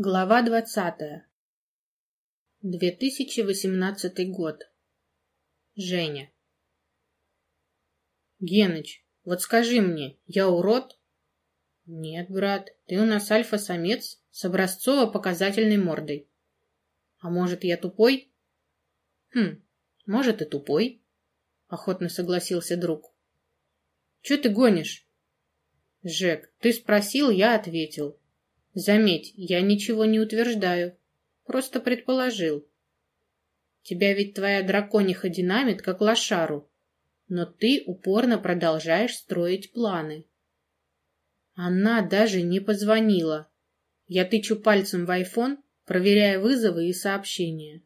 Глава двадцатая. 2018 год. Женя. Геныч, вот скажи мне, я урод? Нет, брат, ты у нас альфа-самец с образцово-показательной мордой. А может, я тупой? Хм, может и тупой, охотно согласился друг. Че ты гонишь? Жек, ты спросил, я ответил. Заметь, я ничего не утверждаю, просто предположил. Тебя ведь твоя дракониха динамит, как лошару, но ты упорно продолжаешь строить планы. Она даже не позвонила. Я тычу пальцем в айфон, проверяя вызовы и сообщения.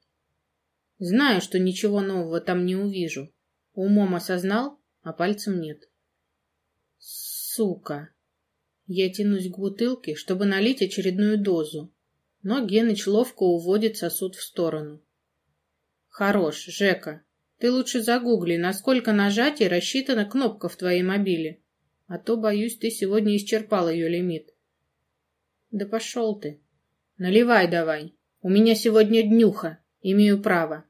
Знаю, что ничего нового там не увижу. Умом осознал, а пальцем нет. Сука! Я тянусь к бутылке, чтобы налить очередную дозу, но Геныч ловко уводит сосуд в сторону. Хорош, Жека. Ты лучше загугли, насколько нажатий рассчитана кнопка в твоей мобиле. А то, боюсь, ты сегодня исчерпал ее лимит. Да пошел ты. Наливай давай. У меня сегодня днюха. Имею право.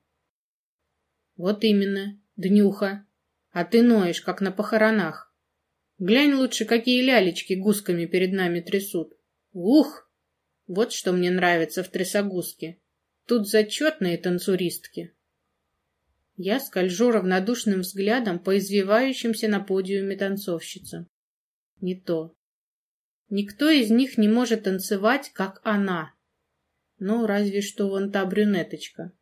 Вот именно, днюха. А ты ноешь, как на похоронах. Глянь лучше, какие лялечки гусками перед нами трясут. Ух! Вот что мне нравится в трясогузке. Тут зачетные танцуристки. Я скольжу равнодушным взглядом по извивающимся на подиуме танцовщицам. Не то. Никто из них не может танцевать, как она. Ну, разве что вон та брюнеточка.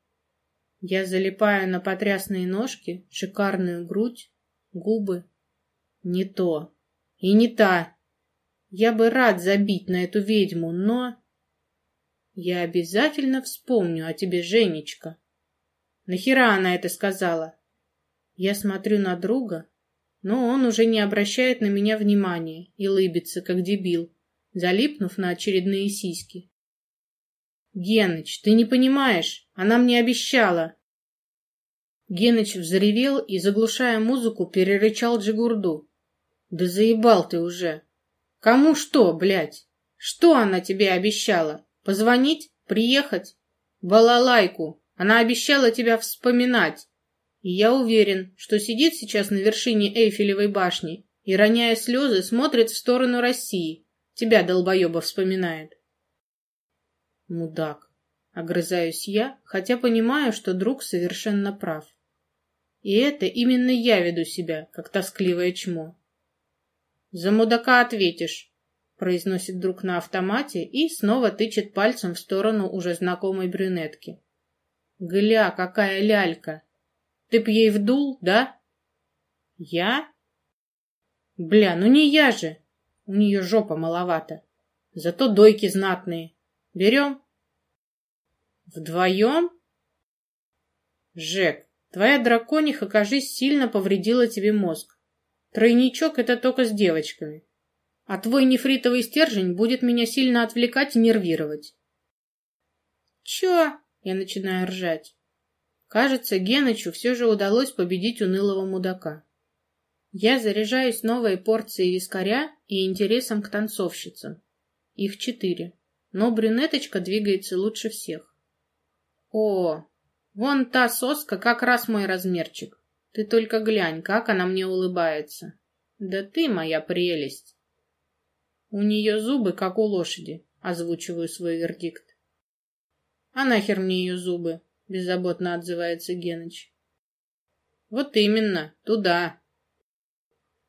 Я залипаю на потрясные ножки, шикарную грудь, губы, не то. И не та. Я бы рад забить на эту ведьму, но... Я обязательно вспомню о тебе, Женечка. Нахера она это сказала? Я смотрю на друга, но он уже не обращает на меня внимания и лыбится, как дебил, залипнув на очередные сиськи. Геныч, ты не понимаешь, она мне обещала. Геныч взревел и, заглушая музыку, перерычал Джигурду. Да заебал ты уже. Кому что, блядь? Что она тебе обещала? Позвонить? Приехать? Балалайку. Она обещала тебя вспоминать. И я уверен, что сидит сейчас на вершине Эйфелевой башни и, роняя слезы, смотрит в сторону России. Тебя, долбоеба, вспоминает. Мудак. Огрызаюсь я, хотя понимаю, что друг совершенно прав. И это именно я веду себя, как тоскливое чмо. «За мудака ответишь», — произносит друг на автомате и снова тычет пальцем в сторону уже знакомой брюнетки. «Гля, какая лялька! Ты б ей вдул, да?» «Я?» «Бля, ну не я же! У нее жопа маловато. Зато дойки знатные. Берем?» «Вдвоем?» «Жек, твоя дракониха, кажись, сильно повредила тебе мозг. Тройничок — это только с девочками. А твой нефритовый стержень будет меня сильно отвлекать и нервировать. Чё? Я начинаю ржать. Кажется, Генычу все же удалось победить унылого мудака. Я заряжаюсь новой порцией вискаря и интересом к танцовщицам. Их четыре, но брюнеточка двигается лучше всех. О, вон та соска как раз мой размерчик. Ты только глянь, как она мне улыбается. Да ты моя прелесть. У нее зубы, как у лошади, озвучиваю свой вердикт. А нахер мне ее зубы? Беззаботно отзывается Геныч. Вот именно, туда.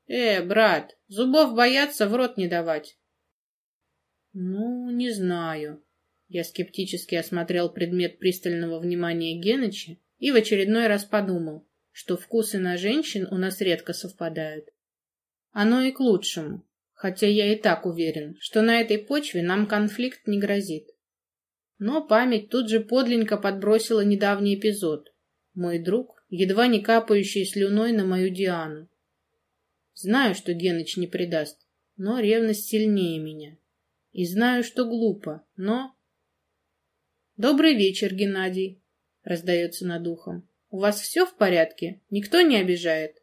Э, брат, зубов боятся в рот не давать. Ну, не знаю. Я скептически осмотрел предмет пристального внимания Геныча и в очередной раз подумал, что вкусы на женщин у нас редко совпадают. Оно и к лучшему, хотя я и так уверен, что на этой почве нам конфликт не грозит. Но память тут же подлинно подбросила недавний эпизод. Мой друг, едва не капающий слюной на мою Диану. Знаю, что Геныч не предаст, но ревность сильнее меня. И знаю, что глупо, но... «Добрый вечер, Геннадий», — раздается над ухом. У вас все в порядке? Никто не обижает?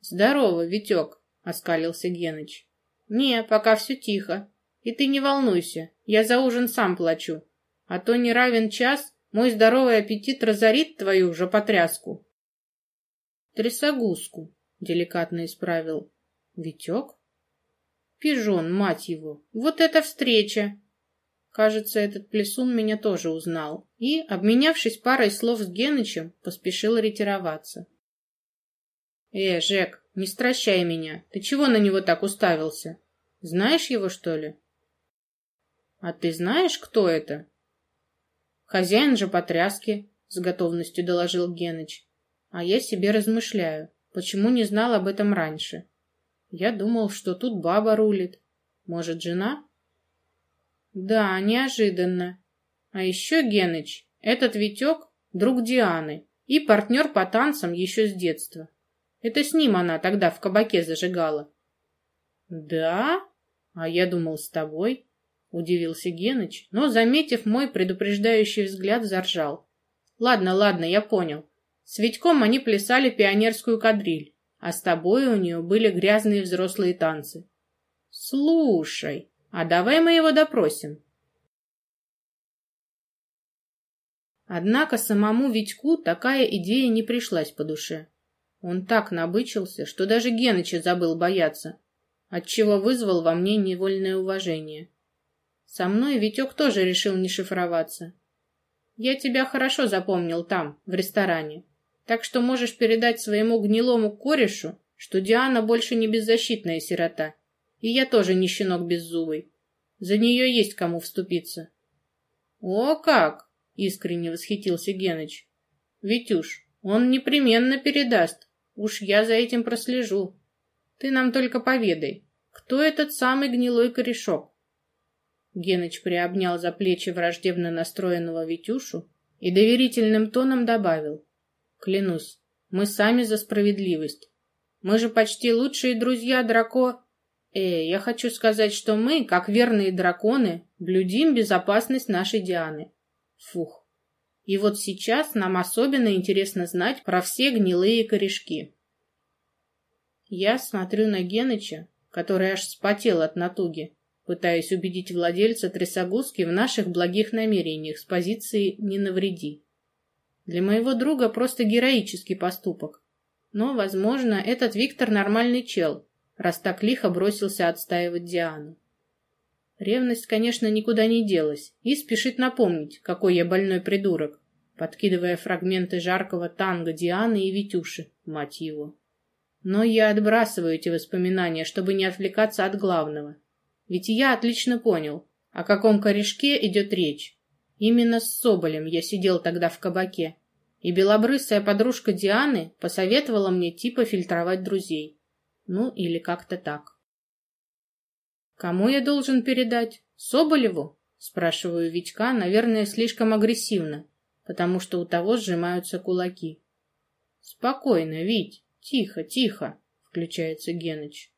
Здорово, Витек, оскалился Геныч. Не, пока все тихо. И ты не волнуйся, я за ужин сам плачу. А то не равен час, мой здоровый аппетит разорит твою же потряску. Трясогузку, деликатно исправил. Витек? Пижон, мать его, вот эта встреча! Кажется, этот плесун меня тоже узнал и, обменявшись парой слов с Генычем, поспешил ретироваться. «Э, Жек, не стращай меня. Ты чего на него так уставился? Знаешь его, что ли?» «А ты знаешь, кто это?» «Хозяин же потряски», — с готовностью доложил Геныч. «А я себе размышляю, почему не знал об этом раньше. Я думал, что тут баба рулит. Может, жена?» «Да, неожиданно. А еще, Геныч, этот Витек — друг Дианы и партнер по танцам еще с детства. Это с ним она тогда в кабаке зажигала». «Да? А я думал, с тобой». — удивился Геныч, но, заметив мой предупреждающий взгляд, заржал. «Ладно, ладно, я понял. С Витьком они плясали пионерскую кадриль, а с тобой у нее были грязные взрослые танцы. Слушай, а давай мы его допросим». Однако самому Витьку такая идея не пришлась по душе. Он так набычился, что даже Геныча забыл бояться, отчего вызвал во мне невольное уважение. Со мной Витек тоже решил не шифроваться. Я тебя хорошо запомнил там, в ресторане. Так что можешь передать своему гнилому корешу, что Диана больше не беззащитная сирота. И я тоже не щенок беззубый. За нее есть кому вступиться. О, как! Искренне восхитился Геныч. Витюш, он непременно передаст. Уж я за этим прослежу. Ты нам только поведай, кто этот самый гнилой корешок? Геныч приобнял за плечи враждебно настроенного Витюшу и доверительным тоном добавил. «Клянусь, мы сами за справедливость. Мы же почти лучшие друзья драко... Э, я хочу сказать, что мы, как верные драконы, блюдим безопасность нашей Дианы. Фух. И вот сейчас нам особенно интересно знать про все гнилые корешки». Я смотрю на Геныча, который аж спотел от натуги, пытаясь убедить владельца трясогузки в наших благих намерениях с позиции «не навреди». Для моего друга просто героический поступок. Но, возможно, этот Виктор нормальный чел, раз так лихо бросился отстаивать Диану. Ревность, конечно, никуда не делась и спешит напомнить, какой я больной придурок, подкидывая фрагменты жаркого танго Дианы и Витюши, мать его. Но я отбрасываю эти воспоминания, чтобы не отвлекаться от главного — ведь я отлично понял, о каком корешке идет речь. Именно с Соболем я сидел тогда в кабаке, и белобрысая подружка Дианы посоветовала мне типа фильтровать друзей. Ну, или как-то так. «Кому я должен передать? Соболеву?» Спрашиваю Витька, наверное, слишком агрессивно, потому что у того сжимаются кулаки. «Спокойно, Вить, тихо, тихо», — включается Геныч.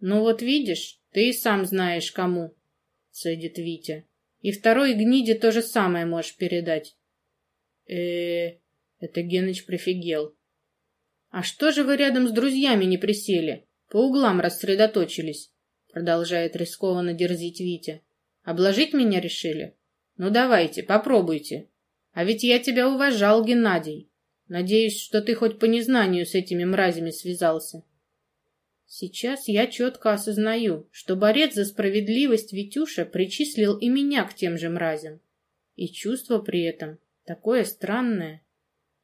«Ну вот видишь, ты и сам знаешь, кому, — цедит Витя. И второй гниде то же самое можешь передать. э э это Геныч прифигел. А что же вы рядом с друзьями не присели? По углам рассредоточились, продолжает рискованно дерзить Витя. Обложить меня решили? Ну давайте, попробуйте. А ведь я тебя уважал, Геннадий. Надеюсь, что ты хоть по незнанию с этими мразями связался. Сейчас я четко осознаю, что борец за справедливость Витюша причислил и меня к тем же мразям. И чувство при этом такое странное.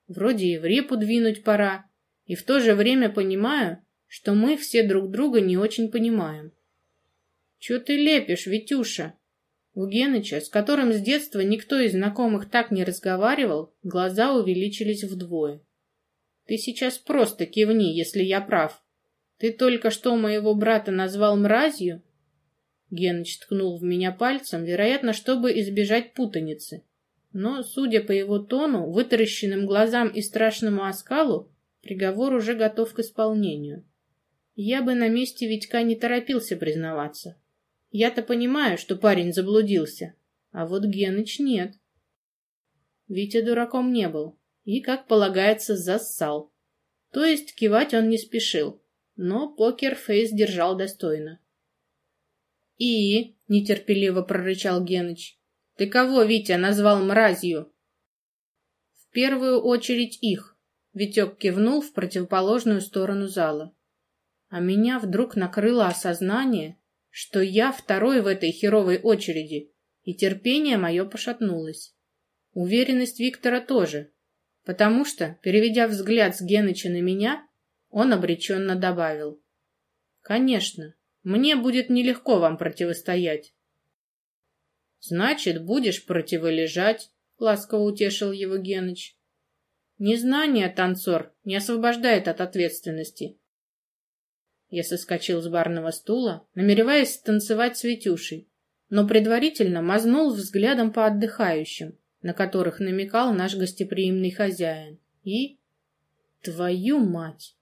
Вроде и в репу двинуть пора, и в то же время понимаю, что мы все друг друга не очень понимаем. Че ты лепишь, Витюша? У Геныча, с которым с детства никто из знакомых так не разговаривал, глаза увеличились вдвое. Ты сейчас просто кивни, если я прав. Ты только что моего брата назвал мразью? Геныч ткнул в меня пальцем, вероятно, чтобы избежать путаницы. Но, судя по его тону, вытаращенным глазам и страшному оскалу, приговор уже готов к исполнению. Я бы на месте Витька не торопился признаваться. Я-то понимаю, что парень заблудился, а вот Геныч нет. Витя дураком не был и, как полагается, зассал. То есть кивать он не спешил но покерфейс держал достойно. И, нетерпеливо прорычал Геныч, ты кого, Витя, назвал мразью? В первую очередь их. Витек кивнул в противоположную сторону зала. А меня вдруг накрыло осознание, что я второй в этой херовой очереди, и терпение мое пошатнулось. Уверенность Виктора тоже, потому что, переведя взгляд с Геныча на меня, он обреченно добавил. «Конечно, мне будет нелегко вам противостоять». «Значит, будешь противолежать», — ласково утешил его Геныч. «Незнание, танцор, не освобождает от ответственности». Я соскочил с барного стула, намереваясь танцевать с Витюшей, но предварительно мазнул взглядом по отдыхающим, на которых намекал наш гостеприимный хозяин. И... Твою мать!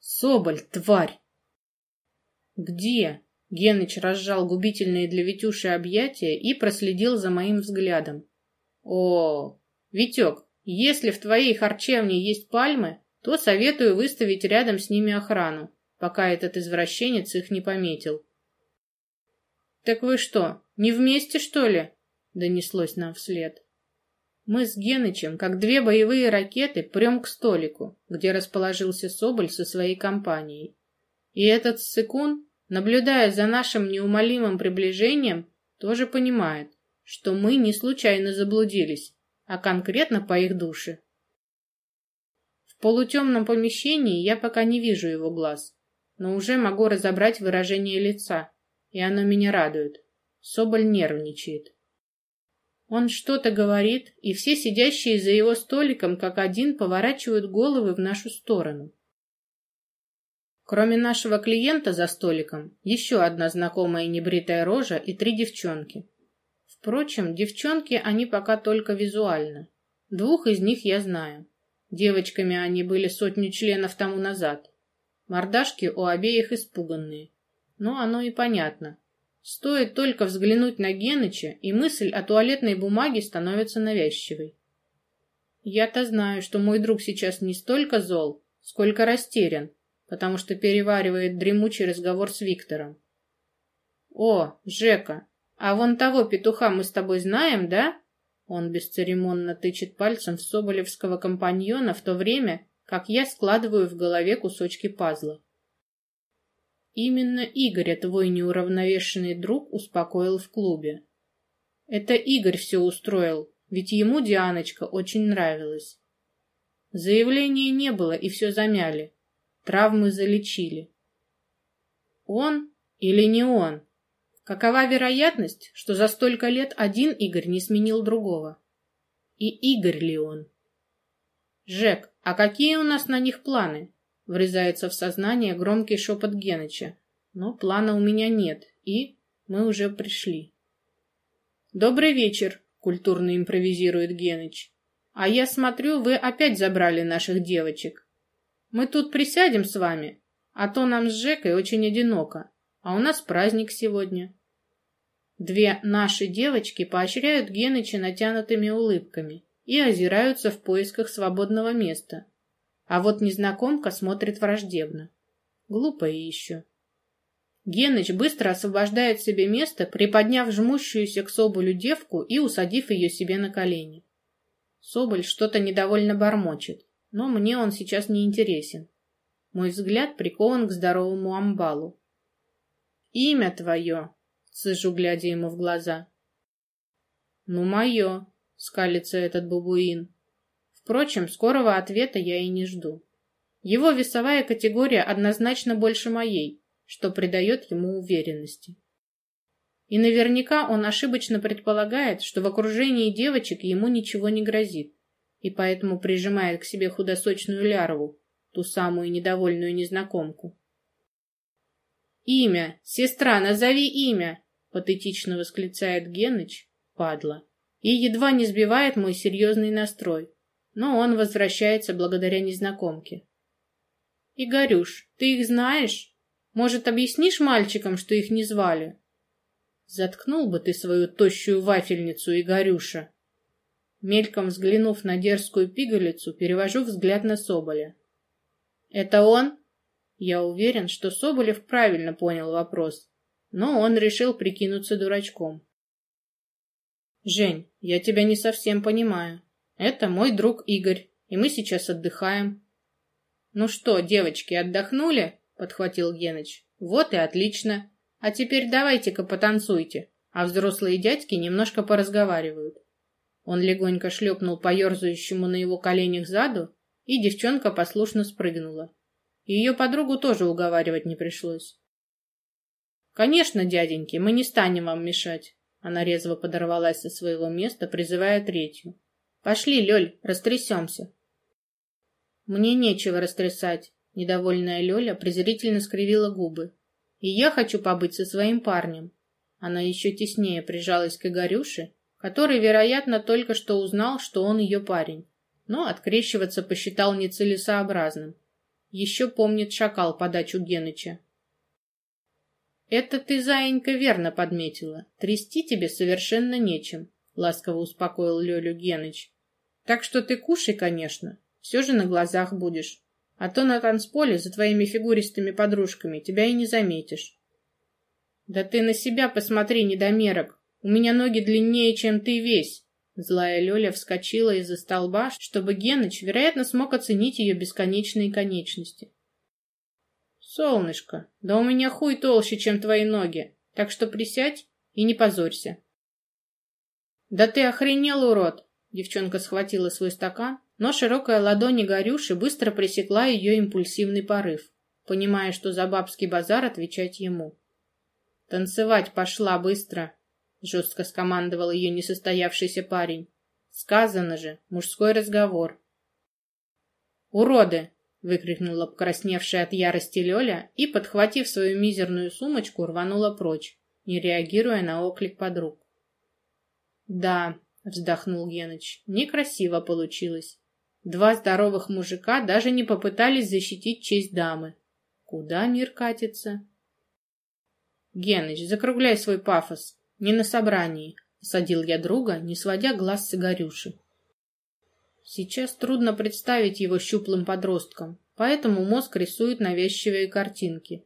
Соболь, тварь! Где? Геныч разжал губительные для Витюши объятия и проследил за моим взглядом. О, Витек, если в твоей харчевне есть пальмы, то советую выставить рядом с ними охрану, пока этот извращенец их не пометил. «Так вы что, не вместе, что ли?» — донеслось нам вслед. Мы с Генычем, как две боевые ракеты, прем к столику, где расположился Соболь со своей компанией. И этот ссыкун, наблюдая за нашим неумолимым приближением, тоже понимает, что мы не случайно заблудились, а конкретно по их душе. В полутемном помещении я пока не вижу его глаз, но уже могу разобрать выражение лица, и оно меня радует. Соболь нервничает. Он что-то говорит, и все сидящие за его столиком как один поворачивают головы в нашу сторону. Кроме нашего клиента за столиком, еще одна знакомая небритая рожа и три девчонки. Впрочем, девчонки они пока только визуально. Двух из них я знаю. Девочками они были сотню членов тому назад. Мордашки у обеих испуганные. Но оно и понятно. Стоит только взглянуть на Геныча, и мысль о туалетной бумаге становится навязчивой. Я-то знаю, что мой друг сейчас не столько зол, сколько растерян, потому что переваривает дремучий разговор с Виктором. «О, Жека, а вон того петуха мы с тобой знаем, да?» Он бесцеремонно тычет пальцем в соболевского компаньона в то время, как я складываю в голове кусочки пазла. Именно Игоря твой неуравновешенный друг успокоил в клубе. Это Игорь все устроил, ведь ему Дианочка очень нравилась. Заявления не было, и все замяли. Травмы залечили. Он или не он? Какова вероятность, что за столько лет один Игорь не сменил другого? И Игорь ли он? Жек, а какие у нас на них планы? Врезается в сознание громкий шепот Геныча. Но плана у меня нет, и мы уже пришли. «Добрый вечер», — культурно импровизирует Геныч. «А я смотрю, вы опять забрали наших девочек. Мы тут присядем с вами, а то нам с Жекой очень одиноко, а у нас праздник сегодня». Две наши девочки поощряют Геныча натянутыми улыбками и озираются в поисках свободного места, а вот незнакомка смотрит враждебно. Глупая еще. Геныч быстро освобождает себе место, приподняв жмущуюся к Соболю девку и усадив ее себе на колени. Соболь что-то недовольно бормочет, но мне он сейчас не интересен. Мой взгляд прикован к здоровому амбалу. «Имя твое!» — сыжу, глядя ему в глаза. «Ну, мое!» — скалится этот бабуин. Впрочем, скорого ответа я и не жду. Его весовая категория однозначно больше моей, что придает ему уверенности. И наверняка он ошибочно предполагает, что в окружении девочек ему ничего не грозит, и поэтому прижимает к себе худосочную лярву, ту самую недовольную незнакомку. «Имя! Сестра, назови имя!» — патетично восклицает Геныч, падла, и едва не сбивает мой серьезный настрой но он возвращается благодаря незнакомке. «Игорюш, ты их знаешь? Может, объяснишь мальчикам, что их не звали?» «Заткнул бы ты свою тощую вафельницу, Игорюша!» Мельком взглянув на дерзкую пигалицу, перевожу взгляд на Соболя. «Это он?» Я уверен, что Соболев правильно понял вопрос, но он решил прикинуться дурачком. «Жень, я тебя не совсем понимаю. Это мой друг Игорь, и мы сейчас отдыхаем». «Ну что, девочки, отдохнули?» — подхватил Геныч. «Вот и отлично. А теперь давайте-ка потанцуйте, а взрослые дядьки немножко поразговаривают». Он легонько шлепнул по ерзающему на его коленях заду, и девчонка послушно спрыгнула. Ее подругу тоже уговаривать не пришлось. «Конечно, дяденьки, мы не станем вам мешать». Она резво подорвалась со своего места, призывая третью. «Пошли, Лёль, растрясемся». «Мне нечего растрясать», — недовольная Лёля презрительно скривила губы. «И я хочу побыть со своим парнем». Она еще теснее прижалась к Игорюше, который, вероятно, только что узнал, что он ее парень, но открещиваться посчитал нецелесообразным. Еще помнит шакал подачу Геныча. «Это ты, заинька, верно подметила. Трясти тебе совершенно нечем», — ласково успокоил Лёлю Геныч. «Так что ты кушай, конечно, все же на глазах будешь, а то на танцполе за твоими фигуристыми подружками тебя и не заметишь». «Да ты на себя посмотри, недомерок, у меня ноги длиннее, чем ты весь». Злая Лёля вскочила из-за столба, чтобы Геныч, вероятно, смог оценить ее бесконечные конечности. «Солнышко, да у меня хуй толще, чем твои ноги, так что присядь и не позорься». «Да ты охренел, урод!» Девчонка схватила свой стакан, но широкая ладонь Игорюши быстро пресекла ее импульсивный порыв, понимая, что за бабский базар отвечать ему. «Танцевать пошла быстро!» — жестко скомандовал ее несостоявшийся парень. «Сказано же, мужской разговор». «Уроды!» — выкрикнула покрасневшая от ярости Лёля и, подхватив свою мизерную сумочку, рванула прочь, не реагируя на оклик подруг. «Да», — вздохнул Геныч, — «некрасиво получилось. Два здоровых мужика даже не попытались защитить честь дамы. Куда мир катится?» «Геныч, закругляй свой пафос», не на собрании, садил я друга, не сводя глаз с Игорюши. Сейчас трудно представить его щуплым подростком, поэтому мозг рисует навязчивые картинки.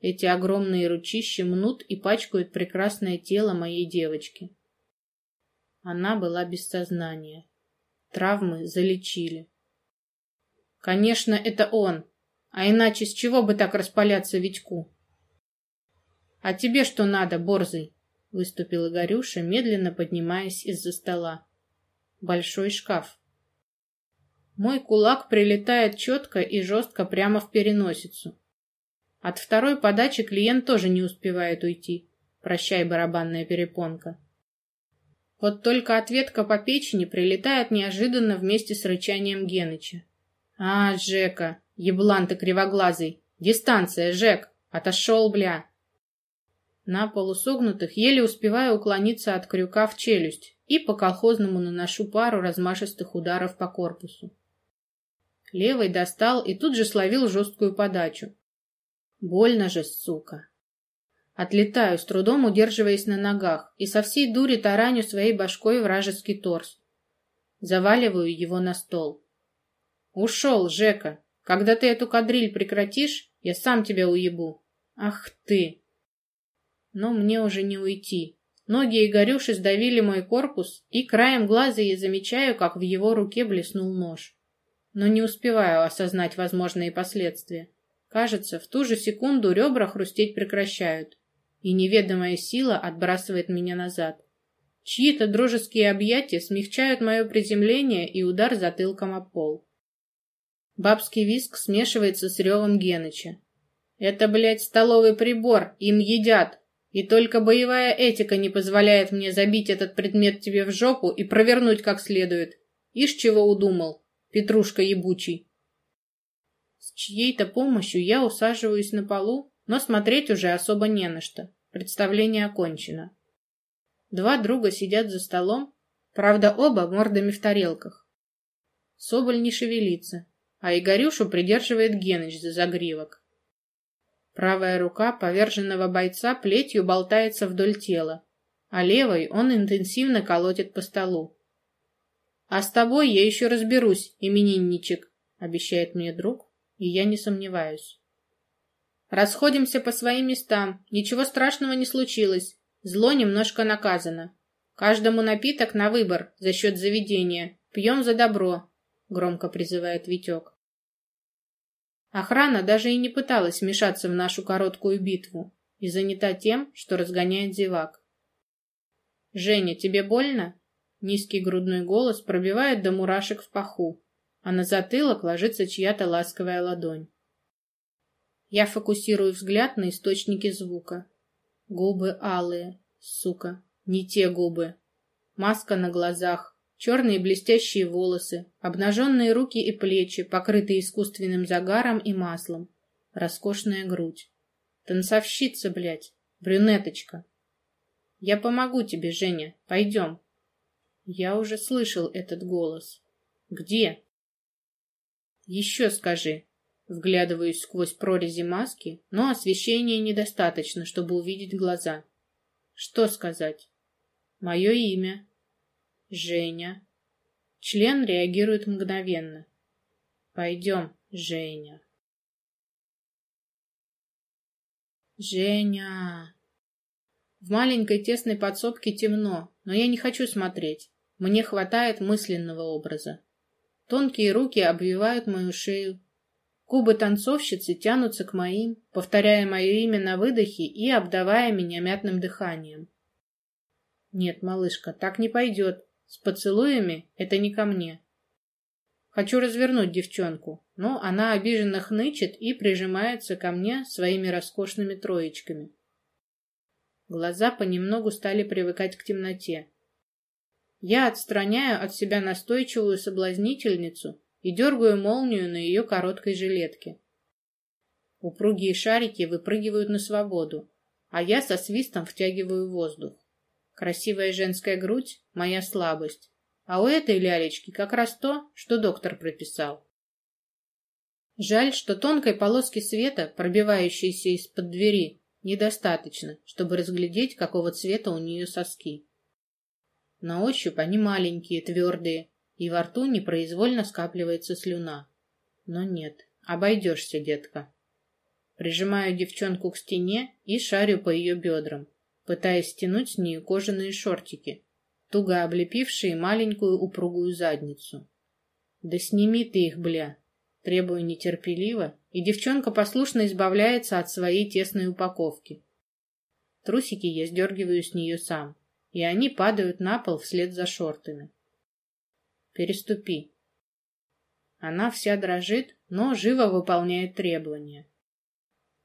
Эти огромные ручища мнут и пачкают прекрасное тело моей девочки. Она была без сознания. Травмы залечили. Конечно, это он. А иначе с чего бы так распаляться Витьку? А тебе что надо, борзый? — выступил Игорюша, медленно поднимаясь из-за стола. «Большой шкаф». Мой кулак прилетает четко и жестко прямо в переносицу. От второй подачи клиент тоже не успевает уйти. Прощай, барабанная перепонка. Вот только ответка по печени прилетает неожиданно вместе с рычанием Геныча. «А, Жека, еблан ты кривоглазый! Дистанция, Жек! Отошел, бля!» На полусогнутых еле успеваю уклониться от крюка в челюсть и по колхозному наношу пару размашистых ударов по корпусу. Левый достал и тут же словил жесткую подачу. Больно же, сука. Отлетаю, с трудом удерживаясь на ногах, и со всей дури тараню своей башкой вражеский торс. Заваливаю его на стол. Ушел, Жека. Когда ты эту кадриль прекратишь, я сам тебя уебу. Ах ты! но мне уже не уйти. Ноги Игорюши сдавили мой корпус, и краем глаза я замечаю, как в его руке блеснул нож. Но не успеваю осознать возможные последствия. Кажется, в ту же секунду ребра хрустеть прекращают, и неведомая сила отбрасывает меня назад. Чьи-то дружеские объятия смягчают мое приземление и удар затылком об пол. Бабский виск смешивается с ревом Геныча. «Это, блядь, столовый прибор, им едят!» И только боевая этика не позволяет мне забить этот предмет тебе в жопу и провернуть как следует. Ишь чего удумал, Петрушка ебучий. С чьей-то помощью я усаживаюсь на полу, но смотреть уже особо не на что. Представление окончено. Два друга сидят за столом, правда оба мордами в тарелках. Соболь не шевелится, а Игорюшу придерживает Геныч за загривок. Правая рука поверженного бойца плетью болтается вдоль тела, а левой он интенсивно колотит по столу. «А с тобой я еще разберусь, именинничек», — обещает мне друг, и я не сомневаюсь. Расходимся по своим местам. Ничего страшного не случилось. Зло немножко наказано. Каждому напиток на выбор за счет заведения. Пьем за добро, громко призывает Витек. Охрана даже и не пыталась вмешаться в нашу короткую битву и занята тем, что разгоняет зевак. «Женя, тебе больно?» Низкий грудной голос пробивает до мурашек в паху, а на затылок ложится чья-то ласковая ладонь. Я фокусирую взгляд на источнике звука. Губы алые, сука, не те губы. Маска на глазах, черные блестящие волосы, обнаженные руки и плечи, покрытые искусственным загаром и маслом, роскошная грудь. Танцовщица, блядь, брюнеточка. Я помогу тебе, Женя, пойдем. Я уже слышал этот голос. Где? Еще скажи, Вглядываюсь сквозь прорези маски, но освещения недостаточно, чтобы увидеть глаза. Что сказать? Мое имя. Женя. Член реагирует мгновенно. Пойдем, Женя. Женя. В маленькой тесной подсобке темно, но я не хочу смотреть. Мне хватает мысленного образа. Тонкие руки обвивают мою шею, Губы танцовщицы тянутся к моим, повторяя мое имя на выдохе и обдавая меня мятным дыханием. Нет, малышка, так не пойдет. С поцелуями это не ко мне. Хочу развернуть девчонку, но она обиженно хнычет и прижимается ко мне своими роскошными троечками. Глаза понемногу стали привыкать к темноте. Я отстраняю от себя настойчивую соблазнительницу и дергаю молнию на ее короткой жилетке. Упругие шарики выпрыгивают на свободу, а я со свистом втягиваю воздух. Красивая женская грудь — моя слабость, а у этой лялечки как раз то, что доктор прописал. Жаль, что тонкой полоски света, пробивающейся из-под двери, недостаточно, чтобы разглядеть, какого цвета у нее соски. На ощупь они маленькие, твердые, и во рту непроизвольно скапливается слюна. Но нет, обойдешься, детка. Прижимаю девчонку к стене и шарю по ее бедрам, пытаясь стянуть с нее кожаные шортики, туго облепившие маленькую упругую задницу. «Да сними ты их, бля!» Требую нетерпеливо, и девчонка послушно избавляется от своей тесной упаковки. Трусики я сдергиваю с нее сам, и они падают на пол вслед за шортами. Переступи. Она вся дрожит, но живо выполняет требования.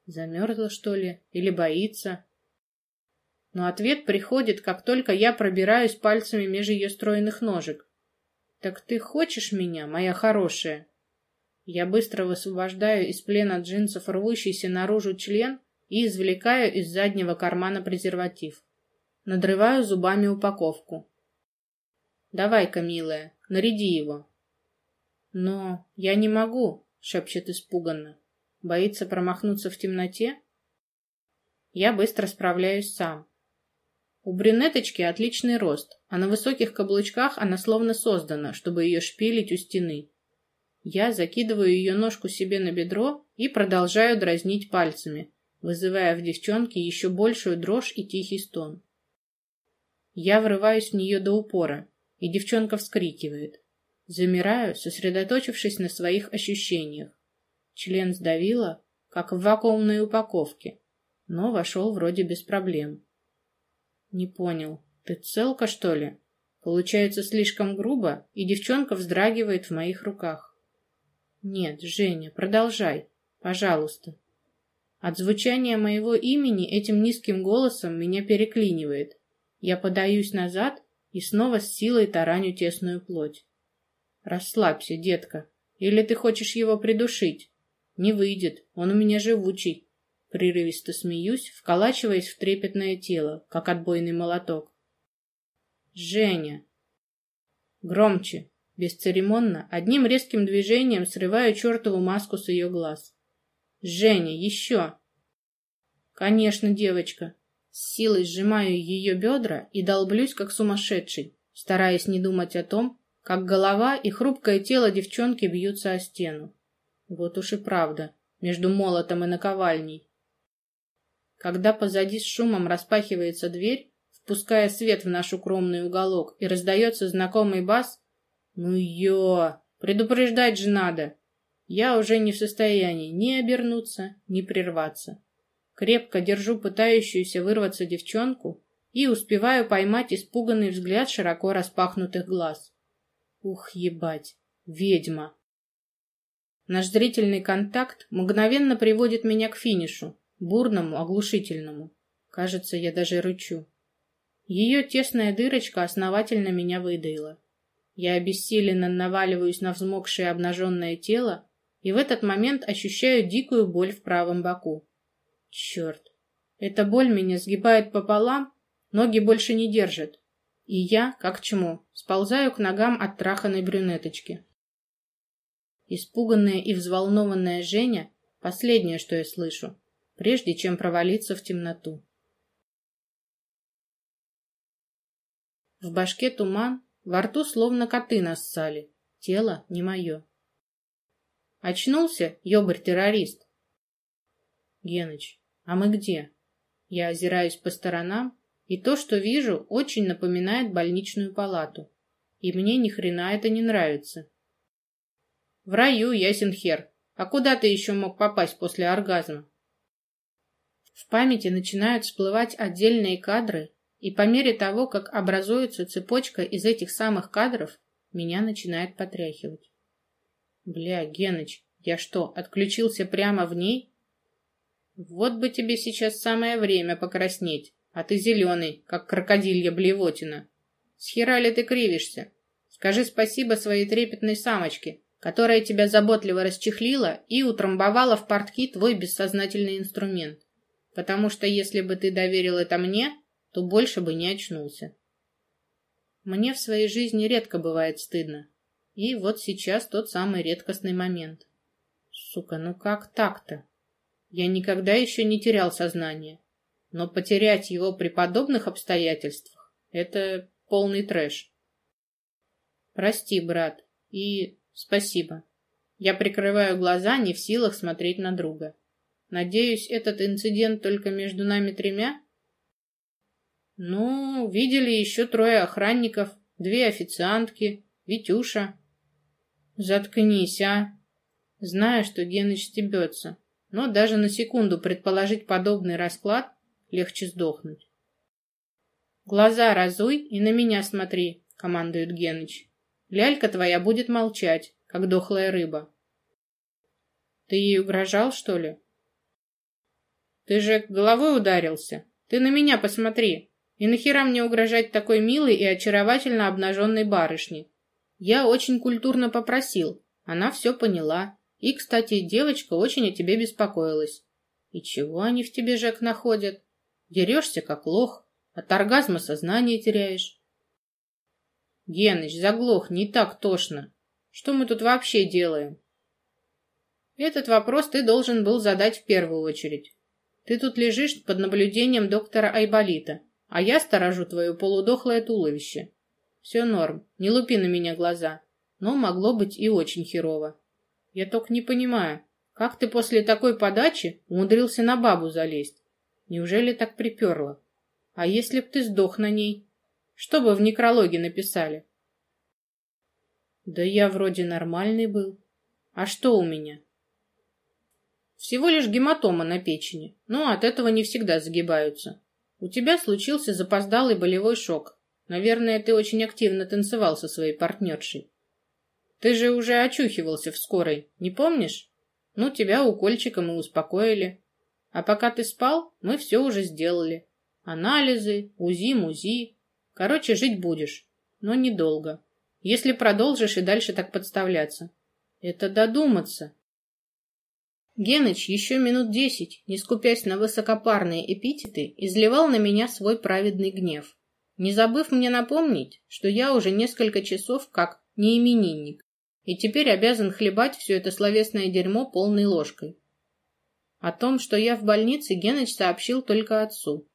Замерзла, что ли, или боится? Но ответ приходит, как только я пробираюсь пальцами меж ее стройных ножек. «Так ты хочешь меня, моя хорошая?» Я быстро высвобождаю из плена джинсов рвущийся наружу член и извлекаю из заднего кармана презерватив. Надрываю зубами упаковку. «Давай-ка, милая, наряди его». «Но я не могу», — шепчет испуганно. Боится промахнуться в темноте? Я быстро справляюсь сам. У брюнеточки отличный рост, а на высоких каблучках она словно создана, чтобы ее шпилить у стены. Я закидываю ее ножку себе на бедро и продолжаю дразнить пальцами, вызывая в девчонке еще большую дрожь и тихий стон. Я врываюсь в нее до упора, и девчонка вскрикивает. Замираю, сосредоточившись на своих ощущениях. Член сдавило, как в вакуумной упаковке, но вошел вроде без проблем. Не понял, ты целка, что ли? Получается слишком грубо, и девчонка вздрагивает в моих руках. Нет, Женя, продолжай, пожалуйста. От звучания моего имени этим низким голосом меня переклинивает. Я подаюсь назад и снова с силой тараню тесную плоть. Расслабься, детка. Или ты хочешь его придушить? Не выйдет, он у меня живучий. Прерывисто смеюсь, вколачиваясь в трепетное тело, как отбойный молоток. Женя. Громче, бесцеремонно, одним резким движением срываю чертову маску с ее глаз. Женя, еще. Конечно, девочка, с силой сжимаю ее бедра и долблюсь, как сумасшедший, стараясь не думать о том, как голова и хрупкое тело девчонки бьются о стену. Вот уж и правда, между молотом и наковальней. Когда позади с шумом распахивается дверь, впуская свет в наш укромный уголок, и раздается знакомый бас «Ну ё, предупреждать же надо!» Я уже не в состоянии ни обернуться, ни прерваться. Крепко держу пытающуюся вырваться девчонку и успеваю поймать испуганный взгляд широко распахнутых глаз. Ух, ебать, ведьма! Наш зрительный контакт мгновенно приводит меня к финишу, бурному, оглушительному. Кажется, я даже рычу. Ее тесная дырочка основательно меня выдаила. Я обессиленно наваливаюсь на взмокшее обнаженное тело и в этот момент ощущаю дикую боль в правом боку. Черт! Эта боль меня сгибает пополам, ноги больше не держат. И я, как чему, сползаю к ногам от траханной брюнеточки. Испуганная и взволнованная Женя — последнее, что я слышу, прежде чем провалиться в темноту. В башке туман, во рту словно коты нассали. Тело не мое. Очнулся, ёбарь-террорист. Геныч, а мы где? Я озираюсь по сторонам, и то, что вижу, очень напоминает больничную палату. И мне ни хрена это не нравится. В раю, ясен хер. А куда ты еще мог попасть после оргазма? В памяти начинают всплывать отдельные кадры, и по мере того, как образуется цепочка из этих самых кадров, меня начинает потряхивать. Бля, Геныч, я что, отключился прямо в ней? Вот бы тебе сейчас самое время покраснеть, а ты зеленый, как крокодилья блевотина. С хера ли ты кривишься? Скажи спасибо своей трепетной самочке, которая тебя заботливо расчехлила и утрамбовала в портки твой бессознательный инструмент. Потому что если бы ты доверил это мне, то больше бы не очнулся. Мне в своей жизни редко бывает стыдно. И вот сейчас тот самый редкостный момент. Сука, ну как так-то? Я никогда еще не терял сознание. Но потерять его при подобных обстоятельствах — это полный трэш. Прости, брат, и Спасибо. Я прикрываю глаза, не в силах смотреть на друга. Надеюсь, этот инцидент только между нами тремя? Ну, видели еще трое охранников, две официантки, Витюша. Заткнись, а. Знаю, что Геныч стебется, но даже на секунду предположить подобный расклад легче сдохнуть. Глаза разуй и на меня смотри, командует Геныч. Лялька твоя будет молчать, как дохлая рыба. Ты ей угрожал, что ли? Ты же головой ударился. Ты на меня посмотри. И нахера мне угрожать такой милой и очаровательно обнаженной барышне? Я очень культурно попросил. Она все поняла. И, кстати, девочка очень о тебе беспокоилась. И чего они в тебе, Жек, находят? Дерешься, как лох. От оргазма сознание теряешь. Геныч, заглох, не так тошно. Что мы тут вообще делаем? Этот вопрос ты должен был задать в первую очередь. Ты тут лежишь под наблюдением доктора Айболита, а я сторожу твое полудохлое туловище. Все норм, не лупи на меня глаза, но могло быть и очень херово. Я только не понимаю, как ты после такой подачи умудрился на бабу залезть? Неужели так приперло? А если б ты сдох на ней? Что бы в некрологе написали? Да я вроде нормальный был. А что у меня? Всего лишь гематома на печени, но от этого не всегда загибаются. У тебя случился запоздалый болевой шок. Наверное, ты очень активно танцевал со своей партнершей. Ты же уже очухивался в скорой, не помнишь? Ну, тебя укольчиком и успокоили. А пока ты спал, мы все уже сделали. Анализы, УЗИ, МУЗИ, Короче, жить будешь, но недолго, если продолжишь и дальше так подставляться. Это додуматься. Геныч еще минут десять, не скупясь на высокопарные эпитеты, изливал на меня свой праведный гнев, не забыв мне напомнить, что я уже несколько часов как не именинник, и теперь обязан хлебать все это словесное дерьмо полной ложкой. О том, что я в больнице, Геныч сообщил только отцу,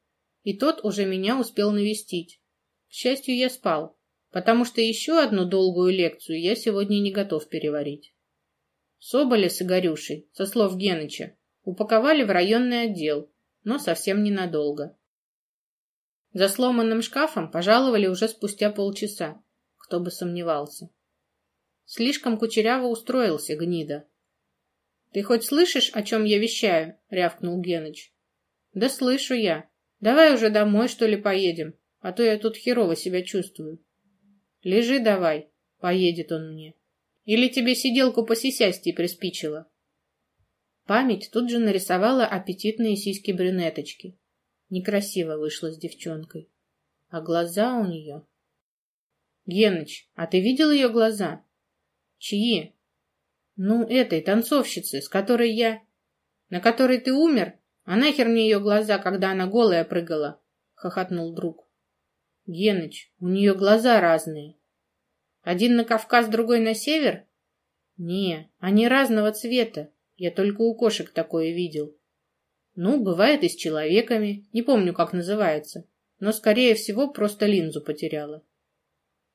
и тот уже меня успел навестить. К счастью, я спал, потому что еще одну долгую лекцию я сегодня не готов переварить. Соболя с Игорюшей, со слов Геныча, упаковали в районный отдел, но совсем ненадолго. За сломанным шкафом пожаловали уже спустя полчаса, кто бы сомневался. Слишком кучеряво устроился гнида. «Ты хоть слышишь, о чем я вещаю?» — рявкнул Геныч. «Да слышу я. Давай уже домой, что ли, поедем, а то я тут херово себя чувствую». «Лежи давай», — поедет он мне. «Или тебе сиделку по сисясти приспичило?» Память тут же нарисовала аппетитные сиськи-брюнеточки. Некрасиво вышло с девчонкой. А глаза у нее... Геныч, а ты видел ее глаза? Чьи? Ну, этой танцовщицы, с которой я... На которой ты умер? А нахер мне ее глаза, когда она голая прыгала? Хохотнул друг. Геныч, у нее глаза разные. Один на Кавказ, другой на север? Не, они разного цвета. Я только у кошек такое видел. Ну, бывает и с человеками. Не помню, как называется. Но, скорее всего, просто линзу потеряла.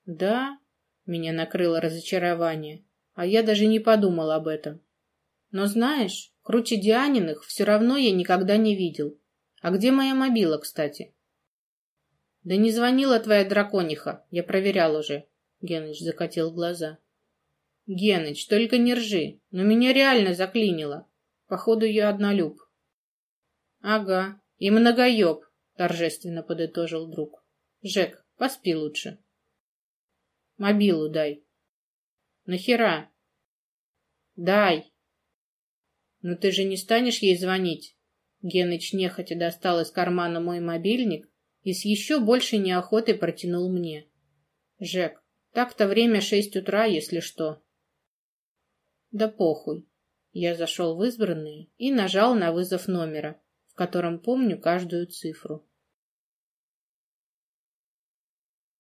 Да, меня накрыло разочарование. А я даже не подумал об этом. Но знаешь, круче Дианиных все равно я никогда не видел. А где моя мобила, кстати? Да не звонила твоя дракониха, я проверял уже. Геныч закатил глаза. Геныч, только не ржи, но меня реально заклинило. Походу, я однолюб. Ага, и многоеб, торжественно подытожил друг. Жек, поспи лучше. Мобилу дай. Нахера? Дай. Но ты же не станешь ей звонить. Геныч нехотя достал из кармана мой мобильник и с еще большей неохотой протянул мне. Жек, так-то время шесть утра, если что. Да похуй. Я зашел в избранные и нажал на вызов номера, в котором помню каждую цифру.